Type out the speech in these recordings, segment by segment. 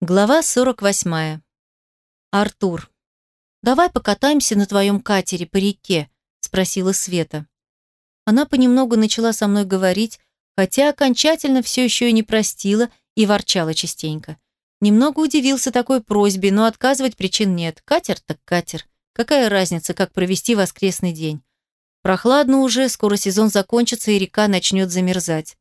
Глава 48. Артур. «Давай покатаемся на твоем катере по реке», – спросила Света. Она понемногу начала со мной говорить, хотя окончательно все еще и не простила и ворчала частенько. Немного удивился такой просьбе, но отказывать причин нет. Катер так катер. Какая разница, как провести воскресный день? Прохладно уже, скоро сезон закончится и река начнет замерзать.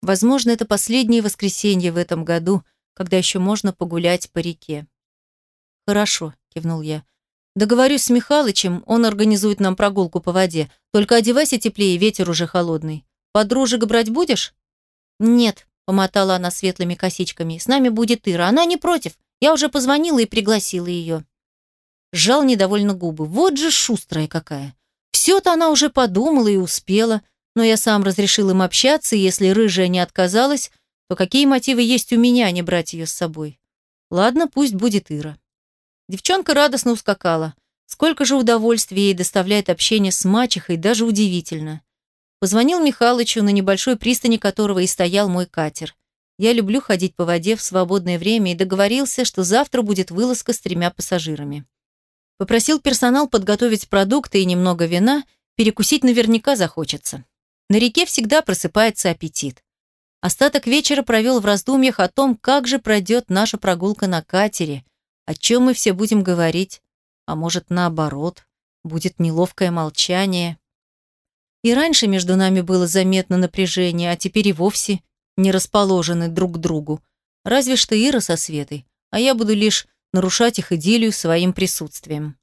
Возможно, это последнее воскресенье в этом году – когда еще можно погулять по реке. «Хорошо», – кивнул я. «Договорюсь с Михалычем, он организует нам прогулку по воде. Только одевайся теплее, ветер уже холодный. Подружек брать будешь?» «Нет», – помотала она светлыми косичками. «С нами будет Ира. Она не против. Я уже позвонила и пригласила ее». Сжал недовольно губы. Вот же шустрая какая. Все-то она уже подумала и успела, но я сам разрешил им общаться, и если рыжая не отказалась, то какие мотивы есть у меня не брать ее с собой? Ладно, пусть будет Ира. Девчонка радостно ускакала. Сколько же удовольствия ей доставляет общение с мачехой, даже удивительно. Позвонил Михалычу, на небольшой пристани которого и стоял мой катер. Я люблю ходить по воде в свободное время и договорился, что завтра будет вылазка с тремя пассажирами. Попросил персонал подготовить продукты и немного вина, перекусить наверняка захочется. На реке всегда просыпается аппетит. Остаток вечера провел в раздумьях о том, как же пройдет наша прогулка на катере, о чем мы все будем говорить, а может, наоборот, будет неловкое молчание. И раньше между нами было заметно напряжение, а теперь и вовсе не расположены друг к другу. Разве что Ира со Светой, а я буду лишь нарушать их идиллию своим присутствием.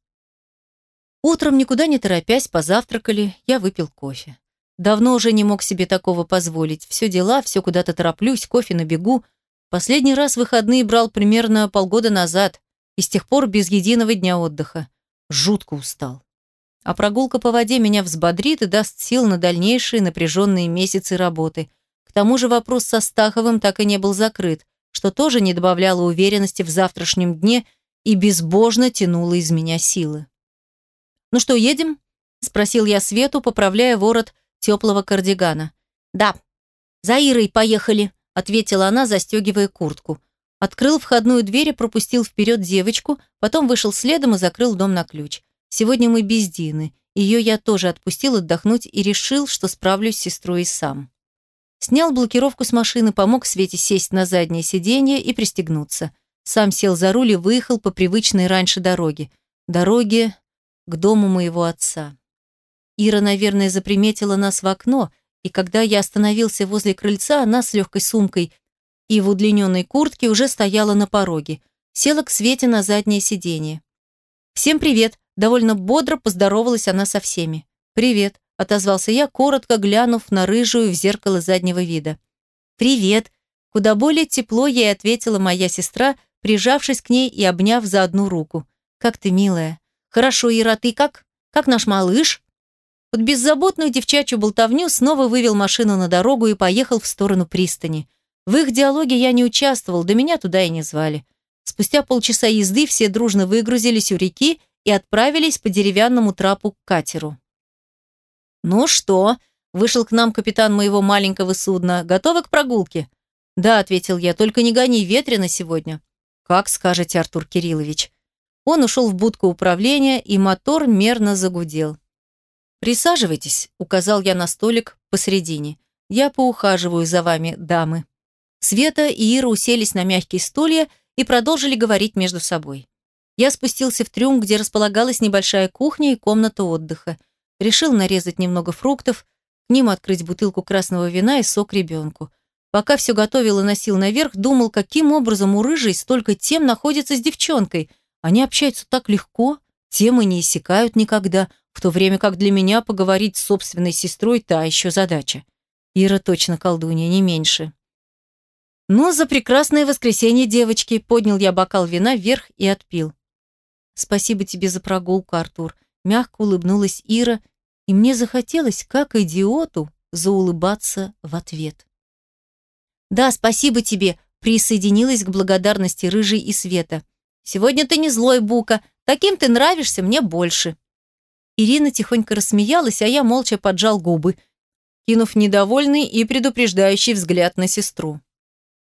Утром, никуда не торопясь, позавтракали, я выпил кофе. Давно уже не мог себе такого позволить. Все дела, все куда-то тороплюсь, кофе на бегу. Последний раз выходные брал примерно полгода назад, и с тех пор без единого дня отдыха. Жутко устал. А прогулка по воде меня взбодрит и даст сил на дальнейшие напряженные месяцы работы. К тому же вопрос со Стаховым так и не был закрыт, что тоже не добавляло уверенности в завтрашнем дне и безбожно тянуло из меня силы. «Ну что, едем?» – спросил я Свету, поправляя ворот теплого кардигана. «Да, за Ирой поехали», — ответила она, застегивая куртку. Открыл входную дверь и пропустил вперед девочку, потом вышел следом и закрыл дом на ключ. Сегодня мы без Дины. Ее я тоже отпустил отдохнуть и решил, что справлюсь с сестрой сам. Снял блокировку с машины, помог Свете сесть на заднее сиденье и пристегнуться. Сам сел за руль и выехал по привычной раньше дороге. Дороге к дому моего отца. Ира, наверное, заприметила нас в окно, и когда я остановился возле крыльца, она с легкой сумкой и в удлиненной куртке уже стояла на пороге. Села к Свете на заднее сиденье. «Всем привет!» – довольно бодро поздоровалась она со всеми. «Привет!» – отозвался я, коротко глянув на рыжую в зеркало заднего вида. «Привет!» – куда более тепло ей ответила моя сестра, прижавшись к ней и обняв за одну руку. «Как ты, милая!» «Хорошо, Ира, ты как? Как наш малыш?» Под беззаботную девчачью болтовню снова вывел машину на дорогу и поехал в сторону пристани. В их диалоге я не участвовал, да меня туда и не звали. Спустя полчаса езды все дружно выгрузились у реки и отправились по деревянному трапу к катеру. «Ну что?» – вышел к нам капитан моего маленького судна. «Готовы к прогулке?» «Да», – ответил я, – «только не гони ветрено сегодня». «Как скажете, Артур Кириллович». Он ушел в будку управления, и мотор мерно загудел. «Присаживайтесь», — указал я на столик посредине. «Я поухаживаю за вами, дамы». Света и Ира уселись на мягкие стулья и продолжили говорить между собой. Я спустился в трюм, где располагалась небольшая кухня и комната отдыха. Решил нарезать немного фруктов, к ним открыть бутылку красного вина и сок ребенку. Пока все готовил и носил наверх, думал, каким образом у рыжей столько тем находится с девчонкой. Они общаются так легко, темы не иссякают никогда – в то время как для меня поговорить с собственной сестрой та еще задача. Ира точно колдунья, не меньше. «Ну, за прекрасное воскресенье, девочки!» Поднял я бокал вина вверх и отпил. «Спасибо тебе за прогулку, Артур!» Мягко улыбнулась Ира, и мне захотелось, как идиоту, заулыбаться в ответ. «Да, спасибо тебе!» присоединилась к благодарности Рыжей и Света. «Сегодня ты не злой, Бука. Таким ты нравишься мне больше». Ирина тихонько рассмеялась, а я молча поджал губы, кинув недовольный и предупреждающий взгляд на сестру.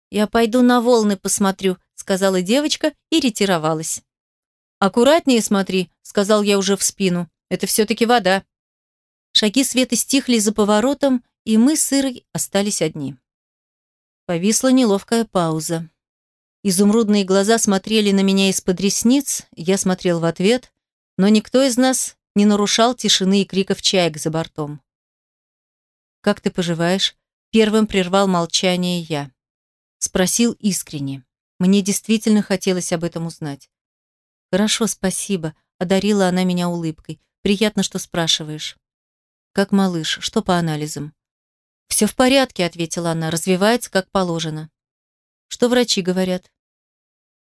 «Я пойду на волны посмотрю», — сказала девочка и ретировалась. «Аккуратнее смотри», — сказал я уже в спину. «Это все-таки вода». Шаги Светы стихли за поворотом, и мы с Ирой остались одни. Повисла неловкая пауза. Изумрудные глаза смотрели на меня из-под ресниц, я смотрел в ответ, но никто из нас не нарушал тишины и криков чаек за бортом. «Как ты поживаешь?» Первым прервал молчание я. Спросил искренне. Мне действительно хотелось об этом узнать. «Хорошо, спасибо», — одарила она меня улыбкой. «Приятно, что спрашиваешь». «Как малыш? Что по анализам?» «Все в порядке», — ответила она, — «развивается как положено». «Что врачи говорят?»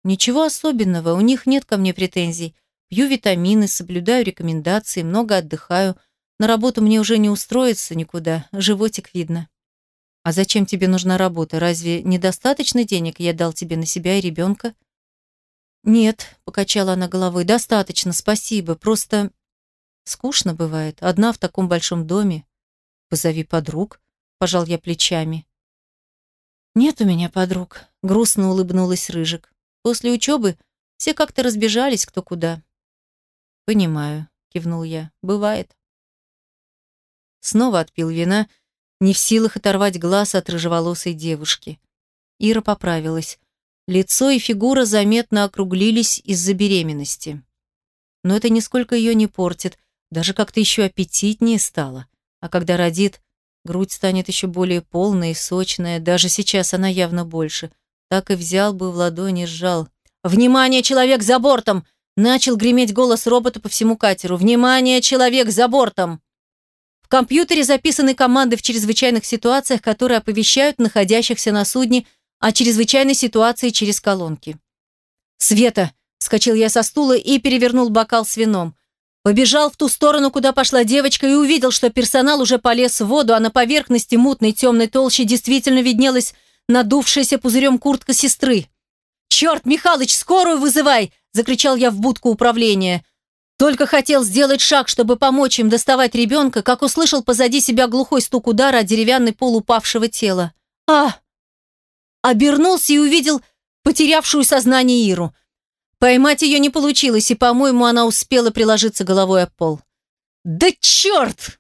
«Ничего особенного, у них нет ко мне претензий. Пью витамины, соблюдаю рекомендации, много отдыхаю. На работу мне уже не устроиться никуда, животик видно». «А зачем тебе нужна работа? Разве недостаточно денег я дал тебе на себя и ребенка?» «Нет», — покачала она головой, — «достаточно, спасибо. Просто скучно бывает, одна в таком большом доме. Позови подруг», пожал я плечами. Нет у меня подруг, грустно улыбнулась Рыжик. После учебы все как-то разбежались кто куда. Понимаю, кивнул я. Бывает. Снова отпил вина, не в силах оторвать глаз от рыжеволосой девушки. Ира поправилась. Лицо и фигура заметно округлились из-за беременности. Но это нисколько ее не портит, даже как-то еще аппетитнее стало. А когда родит, Грудь станет еще более полная и сочная, даже сейчас она явно больше. Так и взял бы в ладони, сжал. «Внимание, человек за бортом!» Начал греметь голос робота по всему катеру. «Внимание, человек за бортом!» В компьютере записаны команды в чрезвычайных ситуациях, которые оповещают находящихся на судне о чрезвычайной ситуации через колонки. «Света!» – вскочил я со стула и перевернул бокал с вином. Побежал в ту сторону, куда пошла девочка, и увидел, что персонал уже полез в воду, а на поверхности мутной темной толщи действительно виднелась надувшаяся пузырем куртка сестры. «Черт, Михалыч, скорую вызывай!» – закричал я в будку управления. Только хотел сделать шаг, чтобы помочь им доставать ребенка, как услышал позади себя глухой стук удара о деревянный пол упавшего тела. «А!» Обернулся и увидел потерявшую сознание Иру – Поймать ее не получилось, и, по-моему, она успела приложиться головой о пол. «Да черт!»